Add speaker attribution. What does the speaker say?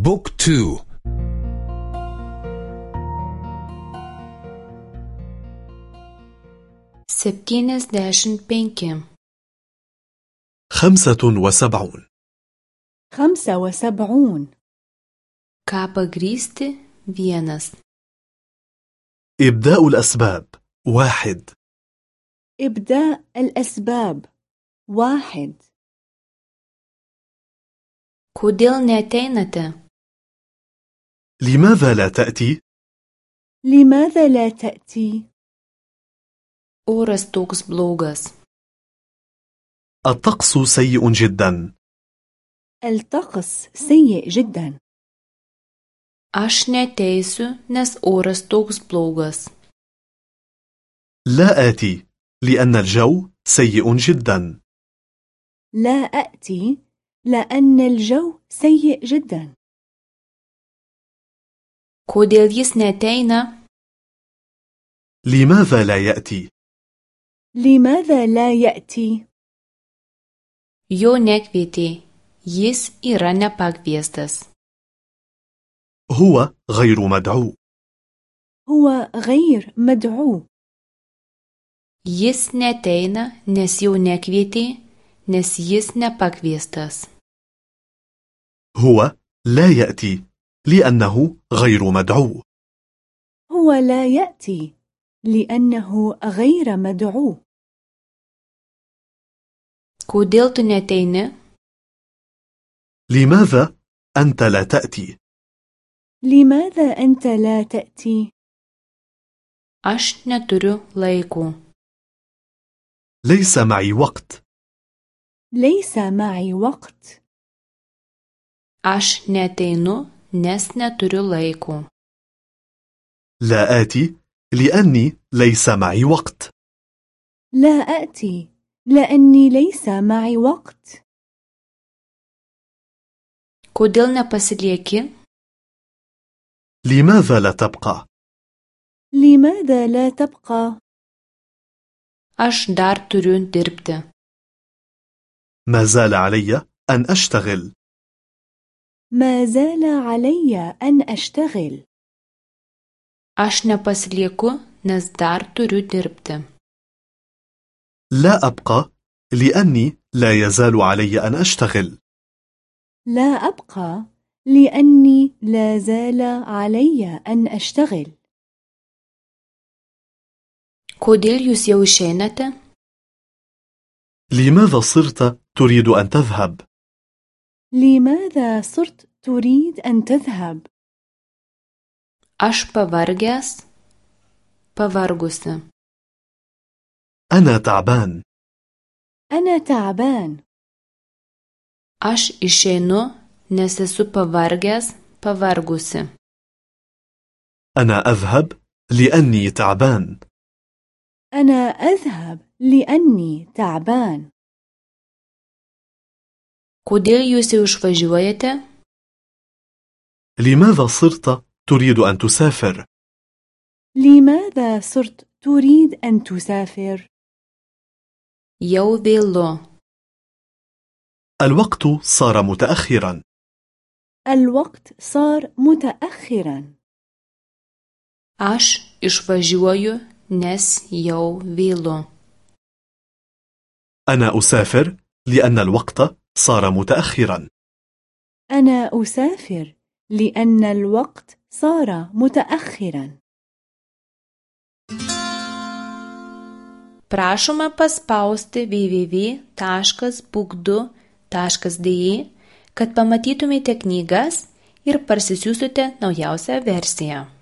Speaker 1: بوك تو
Speaker 2: septyniasdešimt penki
Speaker 3: خمسة وسبعون.
Speaker 4: خمسة وسبعون.
Speaker 2: ką pagrysti vienas
Speaker 3: إبداء الأسباب. واحد.
Speaker 4: إبداء الأسباب. واحد.
Speaker 2: kodėl neateinate
Speaker 3: لماذا لا تأتي؟
Speaker 4: لماذا لا تأتي؟
Speaker 2: oras toks blogas
Speaker 3: الطقس سيء جدا.
Speaker 4: الطقس سيء جدا.
Speaker 2: Aš neteisiu nes oras toks blogas
Speaker 3: لا آتي لأن الجو سيء جدا.
Speaker 4: لا أأتي لأن الجو سيء جدا.
Speaker 2: Kodėl jis neateina
Speaker 3: لماذا لا يأتي؟
Speaker 4: لماذا لا يأتي؟
Speaker 2: jo nekvietė jis yra nepakviestas
Speaker 3: هو غير مدعو
Speaker 4: هو غير مدعو
Speaker 2: jis neateina nes jo nekvietė nes jis nepakviestas
Speaker 3: هو لا يأتي لأنه غير مدعو.
Speaker 4: هو لا يأتي لأنه غير مدعو.
Speaker 2: Kodėl tu neateini
Speaker 3: لماذا أنت لا تأتي؟
Speaker 4: لماذا أنت لا تأتي؟
Speaker 2: aš neturiu laiko
Speaker 3: ليس معي وقت.
Speaker 4: ليس معي وقت.
Speaker 2: Aš neateinu nes neturiu laiko.
Speaker 3: لا آتي لأني ليس معي وقت.
Speaker 4: لا أأتي لأني ليس معي وقت.
Speaker 2: Kodėl nepasilieki?
Speaker 3: لماذا لا تبقى؟
Speaker 4: لماذا لا تبقى؟
Speaker 2: aš dar turiu dirbti.
Speaker 3: ما زال علي أن أشتغل.
Speaker 4: ما زال علي أن أشتغل.
Speaker 2: Aš nepasilieku nes dar turiu dirbti.
Speaker 3: لا أبقى لأني لا يزال علي أن أشتغل.
Speaker 4: لا أبقى لأني لا زال علي أن أشتغل.
Speaker 2: Kodėl jūs jau išeinate?
Speaker 3: لماذا صرت تريد أن تذهب؟
Speaker 4: لماذا صرت تريد أن تذهب؟
Speaker 2: aš pavargęs pavargusi.
Speaker 3: أنا تعبان.
Speaker 4: أنا تعبان.
Speaker 2: Aš išeinu nes esu pavargęs pavargusi.
Speaker 3: أنا أذهب لأني تعبان.
Speaker 4: أنا أذهب لأني تعبان.
Speaker 2: Kodėl jūs išvažiuojate
Speaker 3: لماذا صرت تريد أن تسافر؟
Speaker 4: لماذا صرت تريد أن تسافر؟
Speaker 2: jau vėlu
Speaker 3: الوقت صار متأخرا.
Speaker 4: الوقت صار متأخرا.
Speaker 2: Aš išvažiuoju nes jau vėlu
Speaker 3: أنا أسافر لأن الوقت صار متأخرا
Speaker 4: أنا أسافر لأن الوقت صار متأخرا
Speaker 2: prašoma paspausti www.book2.de kad pamatytumėte knygas ir parsisiųstumėte naujausią versiją